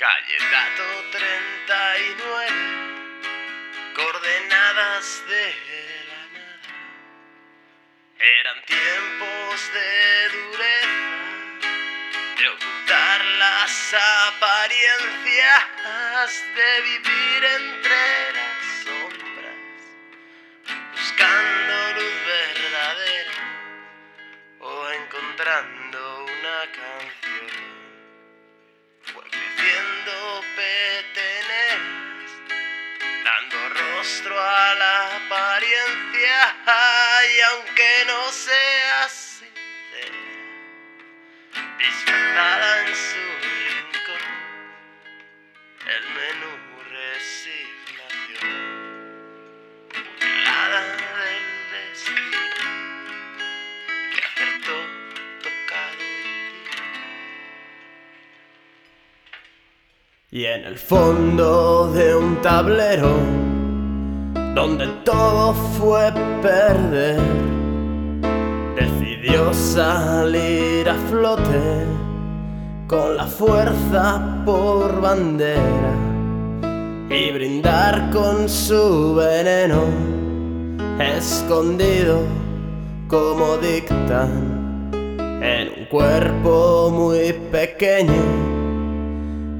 Calle Dato 39, coordenadas de la nada. Eran tiempos de dureza, de ocultar las apariencias, de vivir entre las sombras, buscando luz verdadera o encontrando y aunque no sea sincera, disfrazada en su rincón, el menú resignación, burlada del destino que acertó tocado en ti. Y en el fondo de un tablero donde todo fue perder, decidió salir a flote con la fuerza por bandera y brindar con su veneno escondido como dictan en un cuerpo muy pequeño.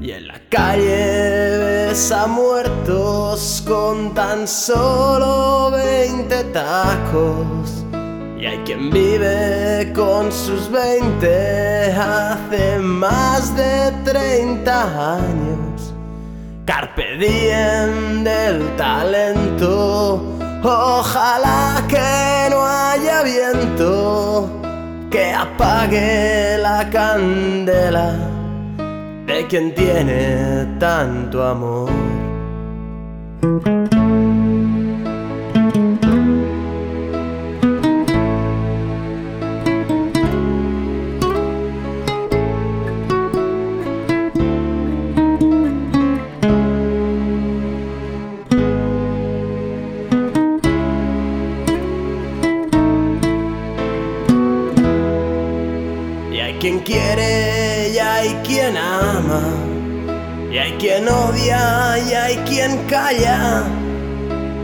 Y en la calle ves a muertos con tan solo 20 tacos. Y hay quien vive con sus 20 hace más de 30 años. Carpe diem del talento. Ojalá que no haya viento que apague la candela de quien tiene tanto amor. Y hay quien quiere hay quien ama. Y hay quien odia y hay quien calla.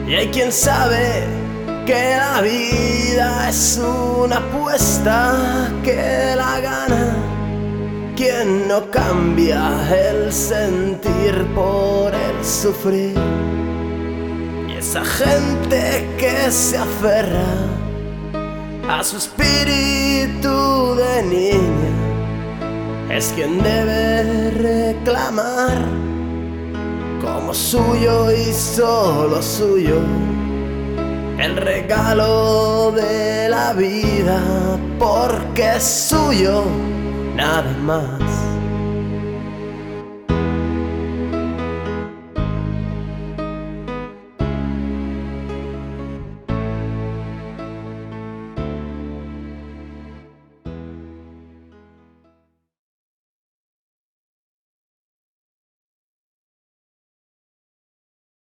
Y hay quien sabe que la vida es una apuesta que la gana. Quien no cambia el sentir por el sufrir. Y esa gente que se aferra a su espíritu de niña es quien debe reclamar como suyo y solo suyo el regalo de la vida porque es suyo nada más.